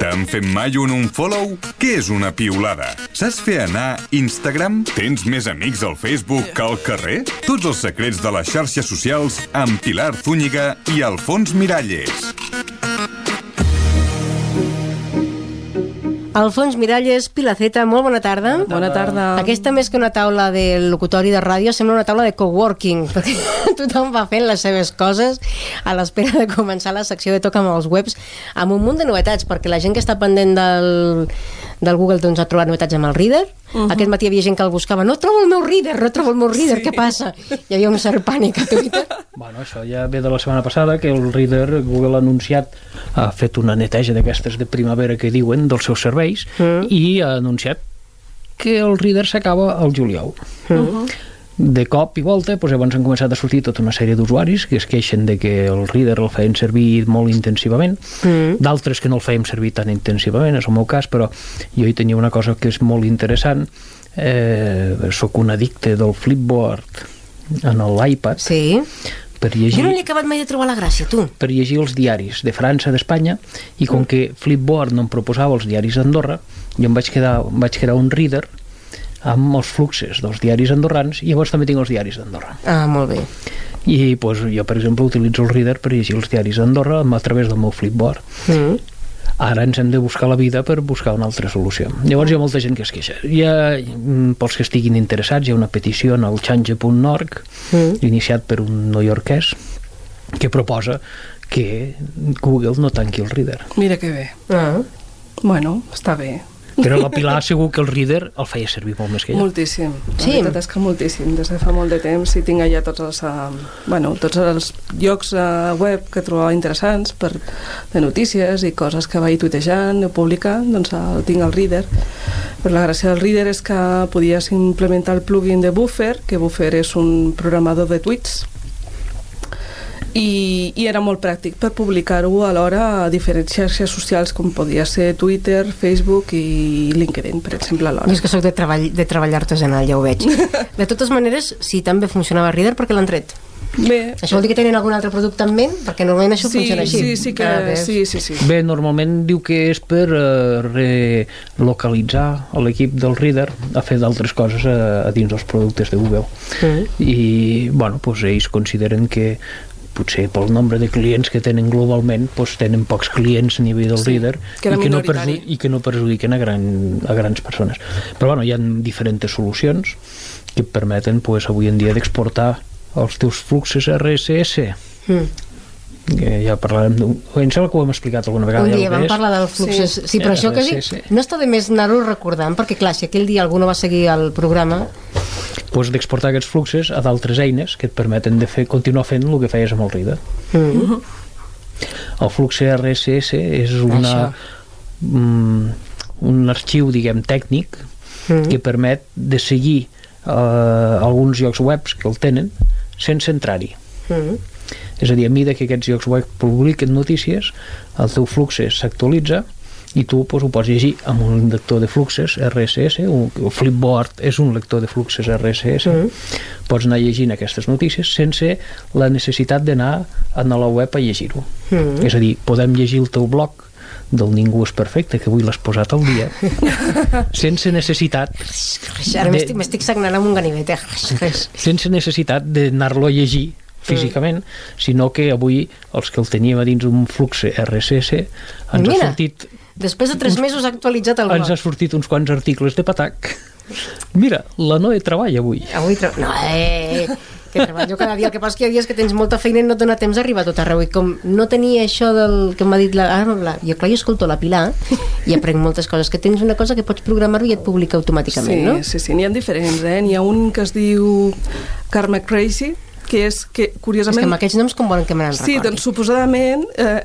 T'han fet mai un unfollow? Què és una piulada? Saps fer anar Instagram? Tens més amics al Facebook que al carrer? Tots els secrets de les xarxes socials amb Pilar Zúñiga i Alfons Miralles. Alfons Miralles, Pilaceta, molt bona tarda. Bona tarda. Aquesta més que una taula de locutori de ràdio sembla una taula de coworking, perquè tothom va fent les seves coses a l'espera de començar la secció de Toca amb els webs amb un munt de novetats, perquè la gent que està pendent del, del Google doncs, ha trobat novetats amb el Reader. Uh -huh. Aquest matí hi havia gent que el buscava. No trobo el meu Reader, no trobo el meu Reader, sí. què passa? Hi havia un cert pànic a Twitter. Bueno, això ja ve de la setmana passada, que el Reader, Google ha anunciat, ha fet una neteja d'aquestes de primavera que diuen dels seus serveis mm. i ha anunciat que el Reader s'acaba al juliol. Mm. Uh -huh de cop i volta doncs llavors han començat a sortir tota una sèrie d'usuaris que es queixen de que el reader el feien servir molt intensivament mm. d'altres que no el feien servir tan intensivament és el meu cas, però jo hi tenia una cosa que és molt interessant eh, sóc un addicte del Flipboard en l'iPad sí per llegir... Jo no li he acabat mai de trobar la gràcia, tu. Per llegir els diaris de França, d'Espanya, i com que Flipboard no em proposava els diaris d'Andorra, jo em vaig quedar, em vaig quedar un reader amb els fluxes dels diaris andorrans i llavors també tinc els diaris d'Andorra. Ah, molt bé. I pues, jo, per exemple, utilitzo el reader per llegir els diaris d'Andorra a través del meu Flipboard. Mm. Ara ens hem de buscar la vida per buscar una altra solució. Llavors hi ha molta gent que es queixa. Hi ha, mm, pels que estiguin interessats, hi ha una petició en el change.org mm. iniciat per un neoyorquès que proposa que Google no tanqui el reader. Mira que bé. Ah. Bueno, està bé. Però la Pilar segur que el reader el feia servir molt més que jo. Moltíssim. Sí? La veritat és que moltíssim. Des de fa molt de temps i tinc allà tots els, uh, bueno, tots els llocs uh, web que trobava interessants per, de notícies i coses que vaig tuitejant o publicant, doncs el tinc al reader. Però la gràcia del reader és que podies implementar el plugin de Buffer, que Buffer és un programador de tweets i, i era molt pràctic per publicar-ho alhora a diferents xarxes socials com podia ser Twitter, Facebook i LinkedIn, per exemple, alhora. Jo és que sóc de treball, de treball artesanal, ja ho veig. De totes maneres, si també funcionava Reader, perquè l'han tret? Bé, Això vol dir que tenen algun altre producte en ment? Perquè normalment això sí, funciona així. Sí, sí, que, Ah, sí, sí, sí. Bé, normalment diu que és per uh, relocalitzar l'equip del Reader a fer d'altres coses a, a dins dels productes de Google. Mm. I, bueno, doncs ells consideren que potser pel nombre de clients que tenen globalment doncs tenen pocs clients a nivell del Sí, Reader que i, que no i que no perjudiquen a, gran, a grans persones. Però bueno, hi ha diferents solucions que et permeten pues, avui en dia d'exportar els teus fluxes RSS Mm. que ja parlarem. Em sembla que ho hem explicat alguna vegada Un ja dia el vam que parlar del fluxes... Sí, sí però Sí, això sí, sí. No està de més anar-ho recordant, perquè clar, si aquell dia algú no va seguir el programa... pues, d'exportar aquests fluxes a d'altres eines que et permeten de fer, continuar fent el que feies amb el Reader. Mm. El flux RSS és una, mm, un arxiu, diguem, tècnic Mm. que permet de seguir eh, alguns llocs webs que el tenen sense entrar-hi. Mm. És a dir, a mesura que aquests llocs web publiquen notícies, el teu flux s'actualitza i tu pues, ho pots llegir amb un lector de fluxes RSS, un, Flipboard és un lector de fluxes RSS, Mm. pots anar llegint aquestes notícies sense la necessitat d'anar a la web a llegir-ho. Mm. És a dir, podem llegir el teu blog del Ningú és perfecte, que avui l'has posat al dia, sense necessitat Ara De- m'estic sagnant amb un ganivet, eh? Sense necessitat d'anar-lo a llegir físicament, sinó que avui els que el teníem a dins un flux RSS ens Mira. ha sortit Després de tres mesos ha actualitzat el ens ha blog. sortit uns quants articles de patac mira, la Noe treballa avui Avui... Tra... No, eh, que treballo cada dia. El que passa que hi ha dies que tens molta feina i no et dona temps d'arribar a tot arreu. I com no tenia això del que m'ha dit la... Ah, la... Jo, clar, jo escolto la Pilar i aprenc moltes coses. Que tens una cosa que pots programar-ho i et publica automàticament, sí, no? Sí, sí, n'hi ha diferents, eh? N'hi ha un que es diu Karma Crazy, que és que, És que curiosament... amb aquests noms com volen que me n'en Sí, recordi? doncs suposadament eh,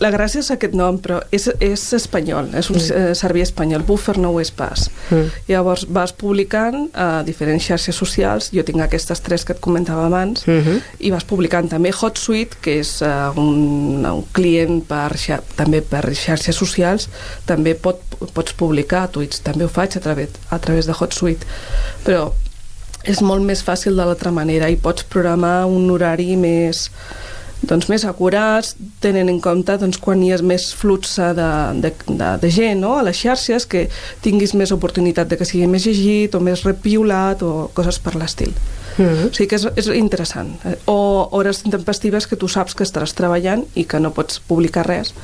la gràcia és aquest nom, però és, és espanyol, és un mm. servei espanyol, Buffer no ho és pas. Mm. Llavors vas publicant a diferents xarxes socials, jo tinc aquestes tres que et comentava abans, Mhm. i vas publicant també HotSuite, que és uh, un, un client per, xa, també per xarxes socials, també pot, pots publicar tuits, també ho faig a través, a través de HotSuite, però és molt més fàcil de l'altra manera i pots programar un horari més doncs, més acurats, tenen en compte doncs, quan hi ha més flux de, de, de, de gent no? a les xarxes, que tinguis més oportunitat de que sigui més llegit o més repiolat o coses per l'estil. Mm -hmm. O sigui que és, és interessant. O hores intempestives que tu saps que estaràs treballant i que no pots publicar res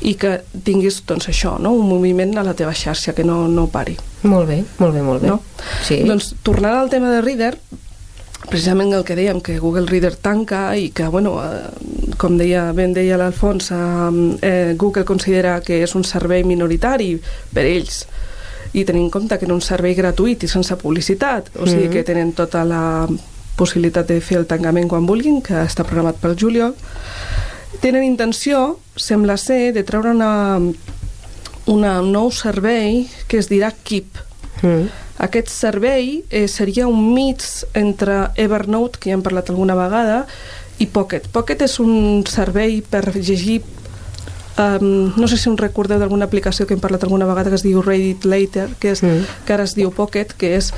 i que tinguis doncs, això, no? un moviment a la teva xarxa que no, no pari. Molt bé, molt bé, molt bé. No? Sí. Doncs tornant al tema de Reader, precisament el que dèiem, que Google Reader tanca i que, bueno, eh, com deia, ben deia l'Alfons, eh, eh, Google considera que és un servei minoritari per ells i tenint en compte que era un servei gratuït i sense publicitat, o sigui mm -hmm. que tenen tota la possibilitat de fer el tancament quan vulguin, que està programat pel juliol, tenen intenció, sembla ser, de treure una, una, un nou servei que es dirà Keep. Mm. Aquest servei eh, seria un mix entre Evernote, que ja hem parlat alguna vegada, i Pocket. Pocket és un servei per llegir Um, no sé si un recordeu d'alguna aplicació que hem parlat alguna vegada que es diu Read It Later, que, és, mm. que ara es diu Pocket, que és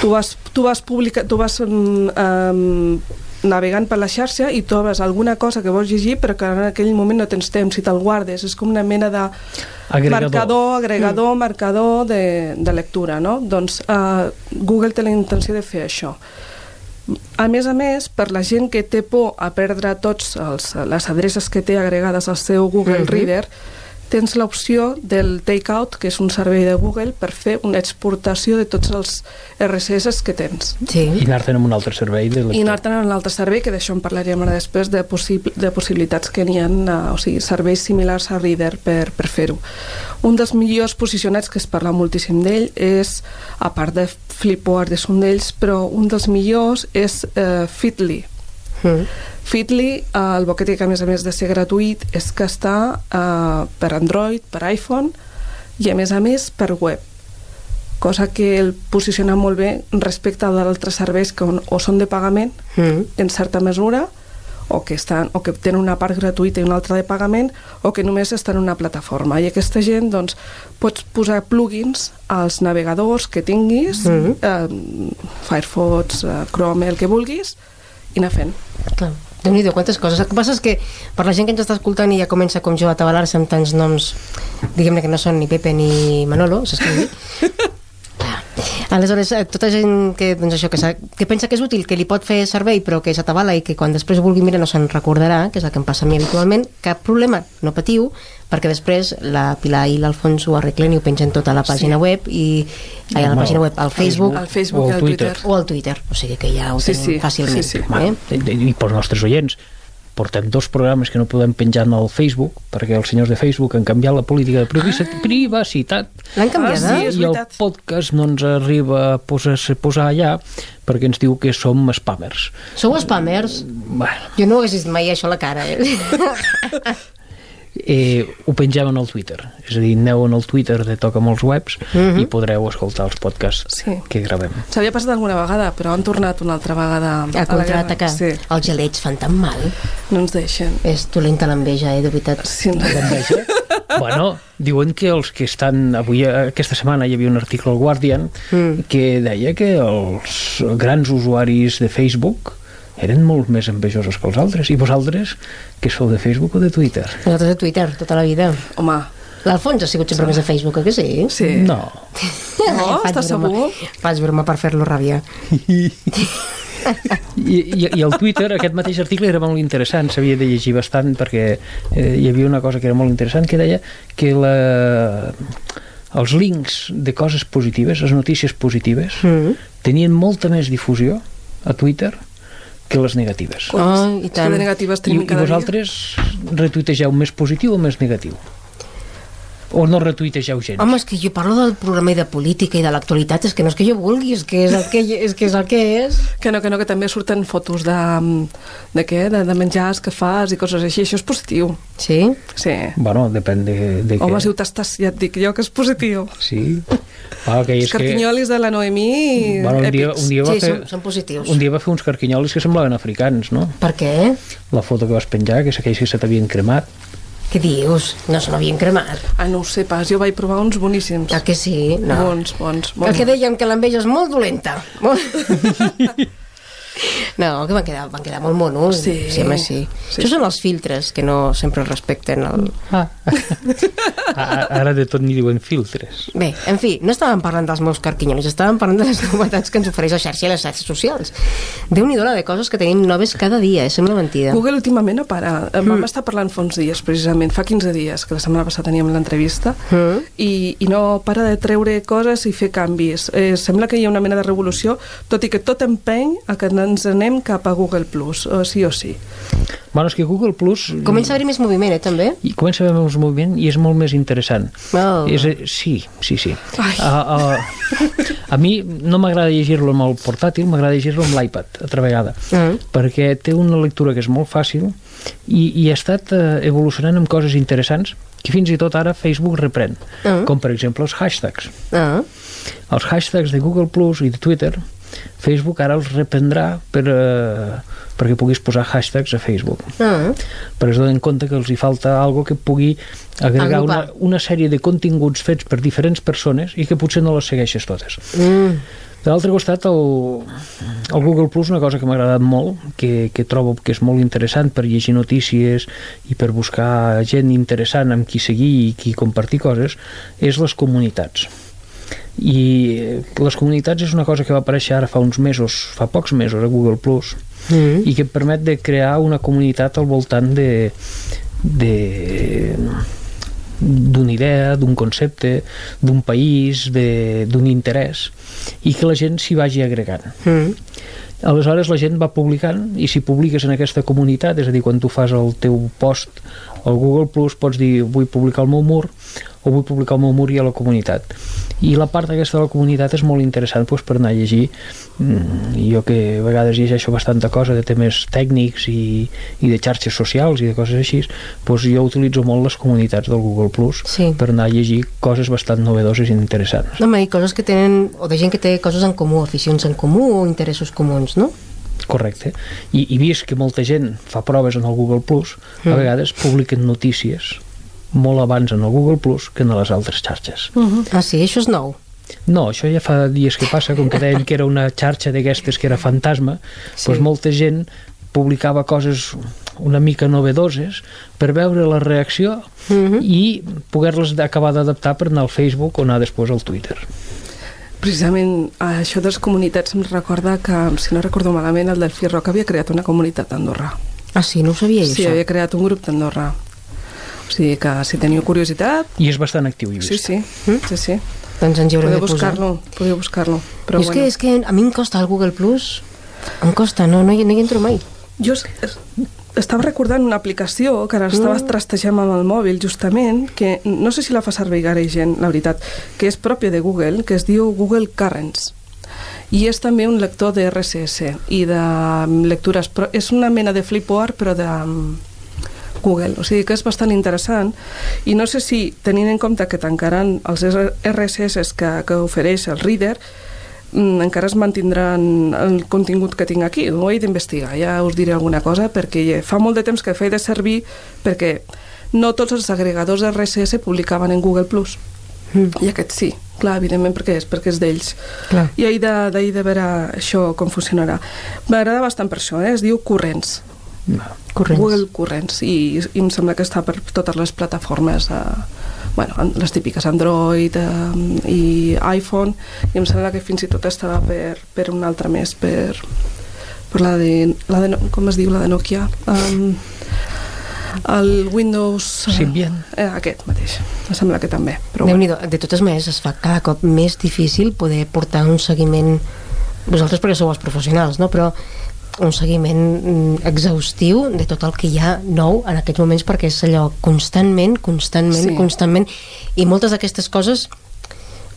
tu vas, tu vas, publicar, tu vas um, um, navegant per la xarxa i trobes alguna cosa que vols llegir però que en aquell moment no tens temps i te'l guardes és com una mena de Agregador. marcador, agregador, mm. marcador de, de lectura no? doncs uh, Google té la intenció de fer això a més a més, per la gent que té por a perdre tots els, les adreces que té agregades al seu Google uh -huh. Reader, tens l'opció del Takeout, que és un servei de Google, per fer una exportació de tots els RSS que tens. Sí. I anar-te'n amb un altre servei. De I anar-te'n amb un altre servei, que d'això en parlaríem ara després, de, possib de possibilitats que n'hi ha, uh, o sigui, serveis similars a Reader per, per fer-ho. Un dels millors posicionats, que es parla moltíssim d'ell, és, a part de Flipboard és un d'ells, però un dels millors és uh, Fitly. Mm. Fitly, uh, el boquet que a més a més de ser gratuït, és que està uh, per Android, per iPhone i a més a més per web cosa que el posiciona molt bé respecte a d'altres serveis que on, o són de pagament mm. en certa mesura o que, estan, o que tenen una part gratuïta i una altra de pagament o que només estan en una plataforma i aquesta gent doncs, pots posar plugins als navegadors que tinguis mm -hmm. eh, Firefox, eh, Chrome, el que vulguis i anar fent Déu nhi quantes coses. El que passa és que per la gent que ens està escoltant i ja comença com jo a tabalar-se amb tants noms, diguem-ne que no són ni Pepe ni Manolo, dir? Aleshores, eh, tota gent que, doncs això, que, que pensa que és útil, que li pot fer servei, però que s'atabala i que quan després vulgui mirar no se'n recordarà, que és el que em passa a mi habitualment, cap problema, no patiu, perquè després la Pilar i l'Alfons ho arreglen i ho pengen tota a la pàgina sí. web i a la pàgina web, al Facebook, al Facebook o al Twitter. o al Twitter, o sigui que ja ho sí, tenen sí. fàcilment. Sí, sí. Eh? I, I pels nostres oients, portem dos programes que no podem penjar al Facebook perquè els senyors de Facebook han canviat la política de privacitat, ah. l'han canviat, ah, sí, i el podcast no ens arriba a posar, a posar allà perquè ens diu que som spammers Sou spammers? Bueno. Jo no ho he vist mai això a la cara eh? eh, ho pengem en el Twitter és a dir, aneu en el Twitter de Toca Molts Webs uh mhm. -huh. i podreu escoltar els podcasts sí. que gravem s'havia passat alguna vegada però han tornat una altra vegada a, a contraatacar sí. els gelets fan tan mal no ens deixen és dolenta l'enveja, eh, de veritat sí, no. l'enveja bueno, diuen que els que estan avui, aquesta setmana hi havia un article al Guardian mm. que deia que els grans usuaris de Facebook eren molt més envejosos que els altres. I vosaltres, que sou de Facebook o de Twitter? Nosaltres de Twitter, tota la vida. Home, L'Alfons ha sigut sempre sí. més de Facebook, que sí? Sí. No. No, estàs segur? Faig broma per fer-lo ràbia. I, i, I el Twitter, aquest mateix article era molt interessant, s'havia de llegir bastant perquè eh, hi havia una cosa que era molt interessant que deia que la, els links de coses positives, les notícies positives, mm. tenien molta més difusió a Twitter que les negatives. Oh, i tant. Que de negatives tenim I, i vosaltres retuitegeu més positiu o més negatiu? O no retuitegeu gens? Home, és que jo parlo del programa i de política i de l'actualitat, és que no és que jo vulgui, és que és el que és. Que és, el que és. Que no, que no, que també surten fotos de, de què? De, de menjars que fas i coses així, això és positiu. Sí? Sí. Bueno, depèn de, de Home, què. si ho tastes, ja et dic jo que és positiu. Sí. Ah, okay, els carquinyolis que... de la Noemí bueno, un dia, un dia va sí, fer, són, són positius. Un dia va fer uns carquinyolis que semblaven africans, no? Per què? La foto que vas penjar, que és aquells que se t'havien cremat. Què dius? No se n'havien cremat. Ah, no ho sé pas, jo vaig provar uns boníssims. Ah, que sí? No. Bons, bons, bons. El que dèiem que l'enveja és molt dolenta. Molt... No, que van quedar, van quedar molt monos. Sí. sí, home, sí. Sí, Això són els filtres, que no sempre respecten el... Ah. Ara de tot n'hi diuen filtres. Bé, en fi, no estàvem parlant dels meus carquinyolis, estàvem parlant de les novetats que ens ofereix la xarxa i les xarxes socials. déu nhi de coses que tenim noves cada dia, eh? sembla mentida. Google últimament no para. Mm. Vam estar parlant fa uns dies, precisament, fa 15 dies, que la setmana passada teníem l'entrevista, Mm. i, i no para de treure coses i fer canvis. Eh, sembla que hi ha una mena de revolució, tot i que tot empeny a que ens anem cap a Google+, Plus, o sí o sí. Bueno, és que Google Plus... Comença a haver més moviment, eh, també? i comença a haver més moviment i és molt més interessant. Oh. És, a- sí, sí, sí. Ai. A, a, a mi no m'agrada llegir-lo amb el portàtil, m'agrada llegir-lo amb l'iPad, altra vegada, Mm. perquè té una lectura que és molt fàcil i, i ha estat eh, evolucionant amb coses interessants que fins i tot ara Facebook reprèn, Mm. com per exemple els hashtags. Ah, Els hashtags de Google Plus i de Twitter, Facebook ara els reprendrà per, eh, perquè puguis posar hashtags a Facebook ah. però es donen compte que els hi falta algo que pugui agregar una, una sèrie de continguts fets per diferents persones i que potser no les segueixes totes. Mm. De l'altre costat, el, el Google Plus, una cosa que m'ha agradat molt, que, que trobo que és molt interessant per llegir notícies i per buscar gent interessant amb qui seguir i qui compartir coses, és les comunitats. I les comunitats és una cosa que va aparèixer ara fa uns mesos, fa pocs mesos a Google Plus, Mm. i que et permet de crear una comunitat al voltant de de d'una idea, d'un concepte, d'un país, de- d'un interès, i que la gent s'hi vagi agregant. Mm. Aleshores la gent va publicant i si publiques en aquesta comunitat, és a dir, quan tu fas el teu post al Google Plus pots dir vull publicar al meu mur o vull publicar al meu mur i a la comunitat. I la part aquesta de la comunitat és molt interessant doncs, per anar a llegir. Mm, jo que a vegades llegeixo bastanta cosa de temes tècnics i, i de xarxes socials i de coses així, doncs jo utilitzo molt les comunitats del Google Plus Sí. per anar a llegir coses bastant novedoses i interessants. Home, i coses que tenen, o de gent que té coses en comú, aficions en comú o interessos comuns, no? Correcte. I, i vist que molta gent fa proves en el Google Plus, a vegades publiquen notícies molt abans en el Google Plus que en les altres xarxes. Ah, sí, això és nou. No, això ja fa dies que passa, com que deien que era una xarxa d'aquestes que era fantasma, Sí. doncs molta gent publicava coses una mica novedoses per veure la reacció Mhm. i poder-les acabar d'adaptar per anar al Facebook o anar després al Twitter. Precisament això de les comunitats em recorda que, si no recordo malament, el Delfí Roca havia creat una comunitat a Andorra. Ah, sí, no ho sabia, Sí, això. havia creat un grup d'Andorra. O sigui que si teniu curiositat, I és bastant actiu, vist. sí, sí, sí, sí. Doncs ens hi haurem Podeu de posar. buscar-lo, podeu buscar-lo. Però és, bueno, que, és que a mi em costa el Google Plus. Em costa, no, no, hi, no hi entro mai. Jo es- es- estava recordant una aplicació que ara estava Mm. trastejant amb el mòbil justament, que no sé si la fa servir gaire gent, la veritat, que és pròpia de Google, que es diu Google Currents. I és també un lector de RSS i de mm, lectures, però és una mena de Flipboard però de mm, Google, o sigui que és bastant interessant i no sé si tenint en compte que tancaran els RSS que, que ofereix el Reader mm, encara es mantindran el contingut que tinc aquí. Ho he d'investigar, ja us diré alguna cosa, perquè fa molt de temps que feia de servir perquè no tots els agregadors RSS publicaven en Google+. Plus Mm. I aquest sí, clar, evidentment perquè és, perquè és d'ells. I he de, he de veure això com funcionarà. M'agrada bastant per això, eh? es diu Corrents. Corrents. Google Corrents i, i em sembla que està per totes les plataformes eh, bueno, les típiques Android eh, i iPhone i em sembla que fins i tot estava per, per un altre més per, per la de, la de com es diu la de Nokia um, el Windows eh, Symbian. eh, aquest mateix, em sembla que també però déu bueno. De totes maneres, es fa cada cop més difícil poder portar un seguiment vosaltres perquè sou els professionals, no? però un seguiment mm, exhaustiu de tot el que hi ha nou en aquests moments perquè és allò constantment, constantment, Sí. constantment i moltes d'aquestes coses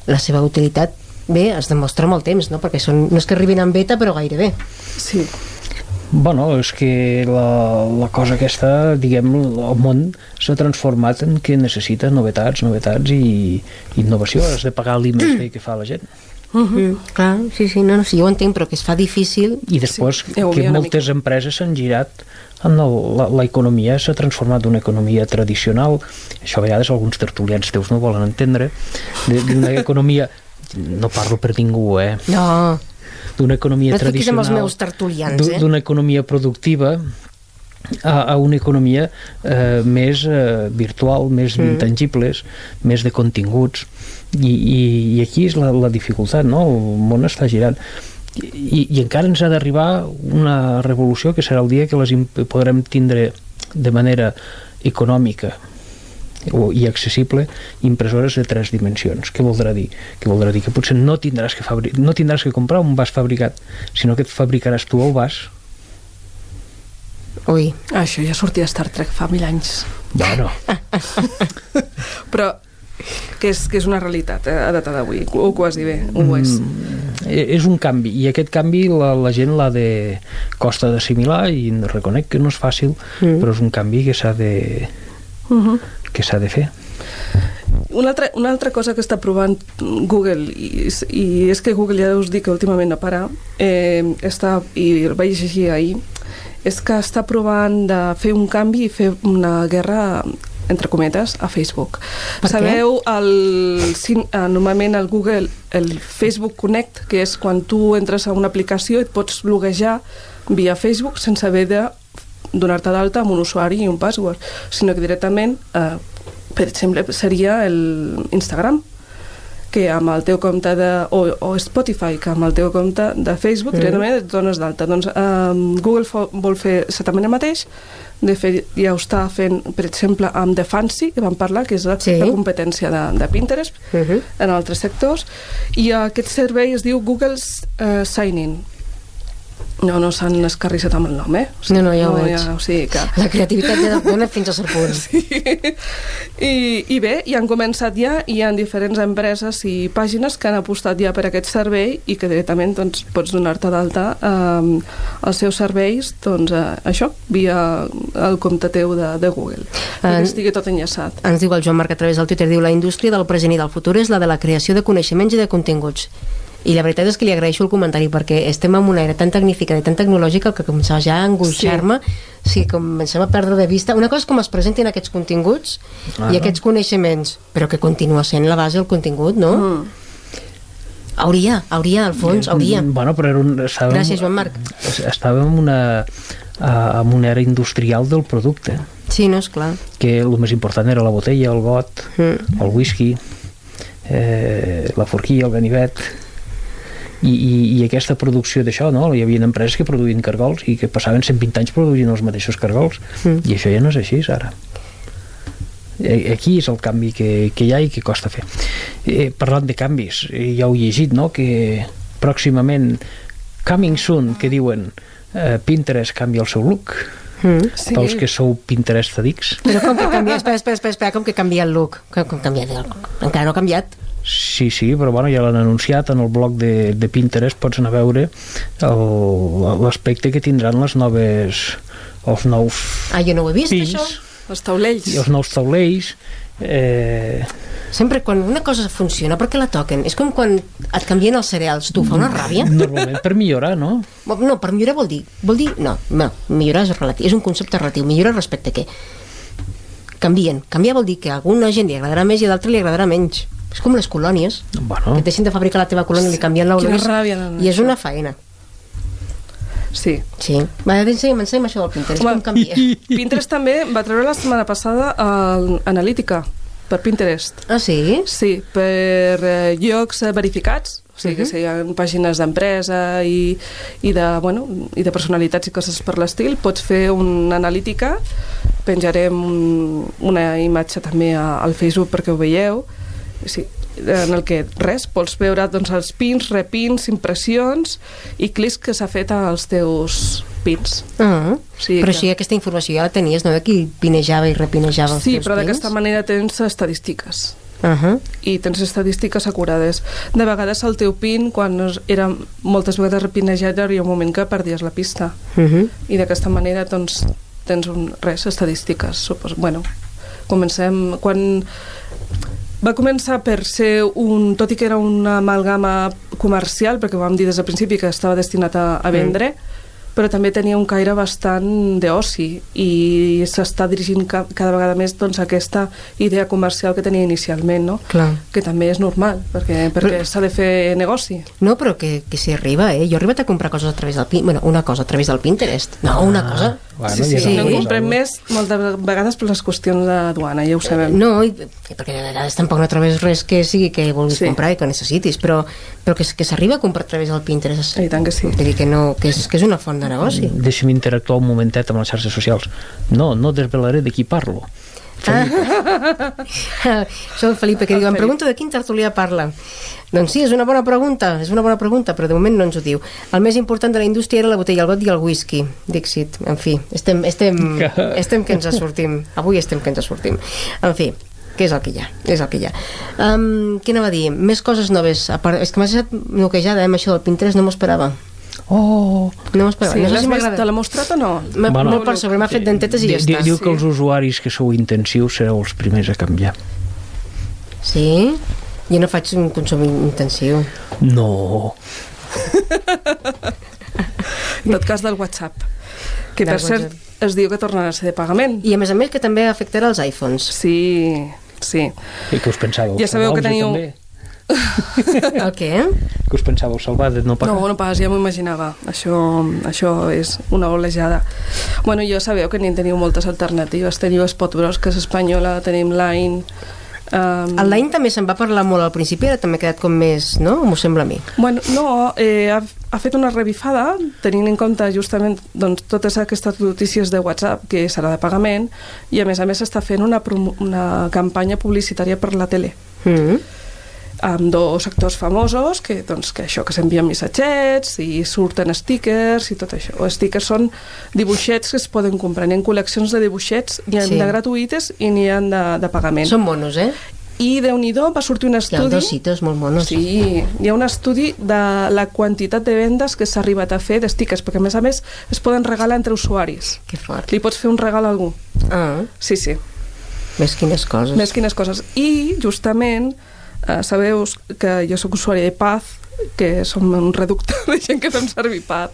la seva utilitat bé, es demostra amb el temps, no? perquè són, no és que arribin en beta però gairebé sí, Bueno, és que la, la cosa aquesta, diguem, el món s'ha transformat en que necessita novetats, novetats i innovació. Has de pagar l'IMSD que fa la gent. Uh -huh. mm, clar, sí, sí, no, no, sí, jo ho entenc però que es fa difícil I després Sí, ho que moltes empreses s'han girat en el, la, la economia s'ha transformat d'una economia tradicional això a vegades alguns tertulians teus no volen entendre de- d'una economia no parlo per ningú, eh? no, d'una economia no fiquis amb els tradicional meus tertulians, eh? d'una economia productiva a, a una economia eh, més eh, virtual, més mm. intangibles, més de continguts i, i, i aquí és la, la dificultat, no? El món està girant i, i encara ens ha d'arribar una revolució que serà el dia que les podrem tindre de manera econòmica o, i accessible impressores de tres dimensions. Què voldrà dir? Què voldrà dir? Que potser no tindràs que, fabri no tindràs que comprar un vas fabricat, sinó que et fabricaràs tu el vas. Ui, Això ja sortia a Star Trek fa mil anys. Bueno, Però que és, que és una realitat eh, a data d'avui, o quasi bé, ho és. e- és un canvi i aquest canvi la, la gent l'ha de costa d'assimilar i reconec que no és fàcil mm. però és un canvi que s'ha de Uh -huh. que s'ha de fer Una altra, una altra cosa que està provant Google, i, i és que Google ja us dic que últimament no para, eh, està, i el vaig llegir ahir, és que està provant de fer un canvi i fer una guerra entre cometes, a Facebook. Per què? Sabeu, el, sin- eh, normalment el Google, el Facebook Connect, que és quan tu entres a una aplicació i et pots loguejar via Facebook sense haver de donar-te d'alta amb un usuari i un password, sinó que directament, eh, per exemple, seria el Instagram, que amb el teu compte de, o, o Spotify, que amb el teu compte de Facebook Mm. directament et dones d'alta. Doncs eh, Google fo, vol fer exactament el mateix, de fet ja ho està fent, per exemple, amb The Fancy, que vam parlar, que és la, Sí. la competència de, de Pinterest uh -huh. en altres sectors, i aquest servei es diu Google uh, Sign-in. No, no s'han escarrissat amb el nom, eh? No, no, ja ho veig. o sigui que... la creativitat ja dona fins a cert punt. I, I bé, i han començat ja, i hi ha diferents empreses i pàgines que han apostat ja per aquest servei i que directament doncs, pots donar-te d'alta eh, els seus serveis, doncs eh, això, via el compte teu de, de Google, En- que estigui tot enllaçat. Ens diu el Joan Marc a través del Twitter, diu la indústria del present i del futur és la de la creació de coneixements i de continguts. I la veritat és que li agraeixo el comentari perquè estem en una era tan tecnificada i tan tecnològica que començava ja a angoixar-me sí. si comencem a perdre de vista una cosa com es presenten aquests continguts Ah, i no? aquests coneixements però que continua sent la base del contingut, no? Mm. Hauria, hauria, al fons, hauria. Mm, Bueno, però era un, estàvem, Gràcies, Joan Marc. Estàvem en una, en una era industrial del producte, Sí, no, és clar. que el més important era la botella, el got, Mm. el whisky, eh, la forquilla, el ganivet, i, i, i aquesta producció d'això, no? Hi havia empreses que produïen cargols i que passaven 120 anys produint els mateixos cargols, Mm. i això ja no és així, ara. Eh, Aquí és el canvi que, que hi ha i que costa fer. Eh, parlant de canvis, eh, ja ho he llegit, no?, que pròximament, coming soon, que diuen eh, Pinterest canvia el seu look, Mm. Sí. pels que sou Pinterest addicts. Però com que canvia... Espera, espera, espera, espera com que canvia el look? Com, com canvia el look? Encara no ha canviat. Sí, sí, però bueno, ja l'han anunciat en el blog de, de Pinterest, pots anar a veure el- l'aspecte que tindran les noves els nous Ah, jo no ho he vist, pins això. Els taulells. i els nous taulells eh, Sempre quan una cosa funciona, per què la toquen? És com quan et canvien els cereals. Tu, fa una ràbia? normalment per millorar, no? No, per millorar vol dir... Vol dir... No, no, millorar és relatiu. És un concepte relatiu. Millorar respecte a què? Canvien. Canviar vol dir que a alguna gent li agradarà més i a l'altra li agradarà menys. És com les colònies. Bueno, Que et deixen de fabricar la teva colònia i li canvien Quina l'olor. ràbia, nena, I és una faena. Sí. Sí. Va, ensenya'm, ensenya'm això del Pinterest. Home, Com canvia? Pinterest també va treure la setmana passada el, analítica per Pinterest. Ah, sí? Sí, per eh, llocs eh, verificats, o sigui, que Mhm. siguin pàgines d'empresa i, i, de, bueno, i de personalitats i coses per l'estil, pots fer una analítica, penjarem un, una imatge també a, al Facebook perquè ho veieu, sí, en el que res, pots veure doncs, els pins, repins, impressions i clics que s'ha fet als teus pins. Ah, Sí, però que- així aquesta informació ja la tenies, no? De qui pinejava i repinejava els Sí, teus però pins? d'aquesta manera tens estadístiques. Uh -huh. i tens estadístiques acurades. De vegades el teu pin, quan era moltes vegades repinejat, hi havia un moment que perdies la pista. Uh -huh. I d'aquesta manera, doncs, tens un, res, estadístiques. Supos, bueno, comencem... Quan va començar per ser un... Tot i que era una amalgama comercial, perquè vam dir des del principi que estava destinat a, a vendre, però també tenia un caire bastant d'oci i s'està dirigint ca cada vegada més doncs, a aquesta idea comercial que tenia inicialment, no? Clar. que també és normal, perquè, perquè Però- s'ha de fer negoci. No, però que, que s'hi arriba, eh? Jo he arribat a comprar coses a través del Pinterest. Bueno, una cosa a través del Pinterest. No, una cosa... Bueno, sí, sí, ja sí. no comprem més moltes vegades per les qüestions de duana, ja ho sabem. No, i, i perquè de vegades tampoc no trobes res que sigui que vulguis Sí. comprar i que necessitis, però, però que, que s'arriba a comprar a través del Pinterest. I tant que sí. Vull dir que, no, que, és, que és una font de negoci. Deixa'm interactuar un momentet amb les xarxes socials. No, no desvelaré de qui parlo. Ah. Això el Felipe, que diu, em pregunto de quin tertulià parla. Doncs sí, és una bona pregunta, és una bona pregunta, però de moment no ens ho diu. El més important de la indústria era la botella, el got i el whisky. Dixit, en fi, estem, estem, estem que ens sortim. Avui estem que ens sortim. En fi, que és el que hi ha, és el que hi ha. Um, què anava a dir? Més coses noves. A part, és que m'has deixat noquejada, eh, amb això del Pinterest, no m'ho esperava. Oh! No m'ho esperava. Sí, no sé si. Te l'ha mostrat o no? Bueno. molt per sobre, m'ha fet dentetes i ja està. Diu sí. que els usuaris que sou intensius sereu els primers a canviar. Sí? Jo no faig un consum intensiu. No. En tot cas del WhatsApp. Que Del per cert, WhatsApp. es diu que tornarà a ser de pagament. I a més a més que també afectarà els iPhones. Sí, sí. I què us pensàveu? Ja sabeu que teniu- també? El què? Què us pensàveu? Salvar de no pagar? No, no pas, ja m'ho imaginava. Això, això és una olejada. Bueno, jo sabeu que n'hi teniu moltes alternatives. Teniu Spot Bros, que és espanyola, tenim Line... Um, El Line també se'n va parlar molt al principi, ara també ha quedat com més, no? M'ho sembla a mi. Bueno, no, eh, ha, ha fet una revifada tenint en compte justament doncs, totes aquestes notícies de WhatsApp que serà de pagament i a més a més està fent una, una campanya publicitària per la tele Mm -hmm. Amb dos actors famosos que, doncs, que això, que s'envien missatgets i surten stickers i tot això. O stickers són dibuixets que es poden comprar. N'hi ha col·leccions de dibuixets, n'hi ha Sí. de gratuïtes i n'hi ha de, de pagament. Són monos, eh? I déu nhi va sortir un Hi ha estudi... dos molt monos. Sí, hi ha un estudi de la quantitat de vendes que s'ha arribat a fer de stickers, perquè a més a més es poden regalar entre usuaris. Que fort. Li pots fer un regal a algú. Ah, Sí, sí. més quines coses. Més quines coses. I, justament, eh, sabeu que jo sóc usuària de Paz, que som un reducte de gent que fem servir Paz,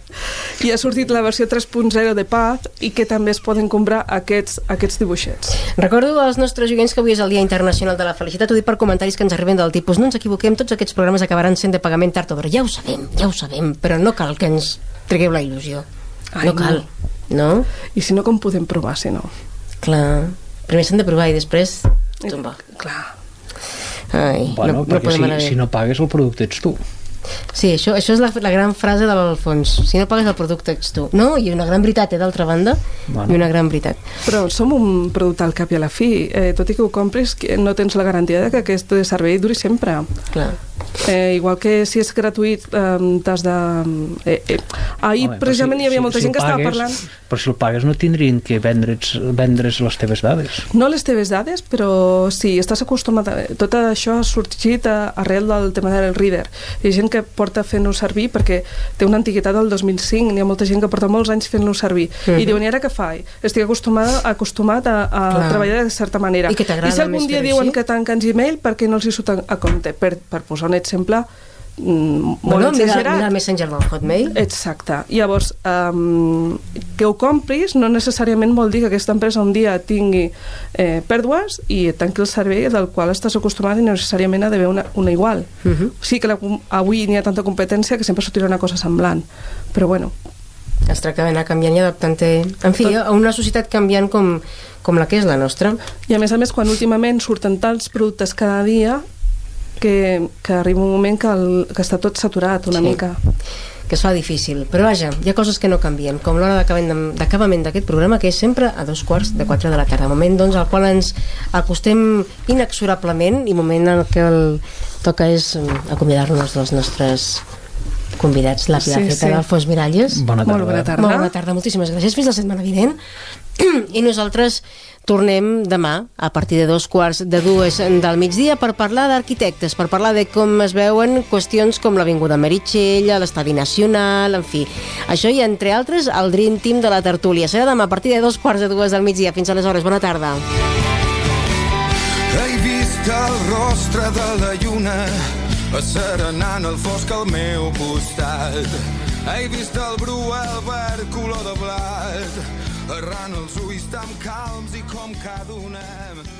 i ha sortit la versió 3.0 de Paz i que també es poden comprar aquests, aquests dibuixets. Recordo als nostres oients que avui és el Dia Internacional de la Felicitat. Ho dic per comentaris que ens arriben del tipus no ens equivoquem, tots aquests programes acabaran sent de pagament tard o d'hora. Ja ho sabem, ja ho sabem, però no cal que ens tregueu la il·lusió. Ai, no cal, no? I si no, com podem provar, si no? Clar. Primer s'han de provar i després tomba. Clar. Ai, Bueno, no, no perquè anar si, si no pagues el producte ets tu. Sí, això, això és la, la gran frase de l'Alfons. Si no pagues el producte ets tu. No, i una gran veritat, eh, d'altra banda. Bueno. I una gran veritat. Però som un producte al cap i a la fi. Eh, tot i que ho compris, que no tens la garantia de que aquest servei duri sempre. Clar. Eh, igual que si és gratuït eh, t'has de... Eh, eh. Ahir, Home, precisament, si- hi havia si- molta si gent el que estava pagues- parlant... Però si el pagues no tindrien que vendre's, vendre's les teves dades. No les teves dades, però sí, estàs acostumat... A... Tot això ha sorgit a, arrel del tema del reader. Hi ha gent que porta fent-lo servir perquè té una antiguitat del 2005, n'hi ha molta gent que porta molts anys fent-lo servir. Mhm. I diuen, i ara què faig? Estic acostumada, acostumat a, a Clar. treballar de certa manera. I que I si algun dia diuen així? que tanquen Gmail, per què no els hi surt a, a compte? Per, per posar un exemple mm, molt Bueno, mira, exagerat. mira el Messenger del Hotmail. Exacte. Llavors, um, que ho compris no necessàriament vol dir que aquesta empresa un dia tingui eh, pèrdues i tanqui el servei del qual estàs acostumat i necessàriament ha d'haver una, una igual. Uh -huh. Sí que la, avui n'hi ha tanta competència que sempre sortirà una cosa semblant. Però bueno, Es tracta d'anar canviant i adaptant-te... En fi, a una societat canviant com, com la que és la nostra. i a més a més quan últimament surten tants productes cada dia que, que arriba un moment que, el, que està tot saturat una Sí. mica. que es fa difícil. Però vaja, hi ha coses que no canvien, com l'hora d'acabament- d'aquest programa, que és sempre a dos quarts de quatre de la tarda, moment doncs, al qual ens acostem inexorablement i moment en què el toca és mm, acomiadar-nos dels nostres convidats. La Pilar Sí, Feta sí. d'Alfons Miralles. Bona tarda. Molt bona tarda. Molt bona tarda, moltíssimes gràcies. Fins la setmana vinent. I nosaltres tornem demà a partir de dos quarts de dues del migdia per parlar d'arquitectes, per parlar de com es veuen qüestions com l'Avinguda Meritxell, l'Estadi Nacional, en fi. Això i, entre altres, el Dream Team de la tertúlia. Serà demà a partir de dos quarts de dues del migdia. Fins aleshores, bona tarda. He vist el rostre de la lluna asserenant el fosc al meu costat. He vist el bru, el verd, color de blat, errant els ulls tan calms i com cada donem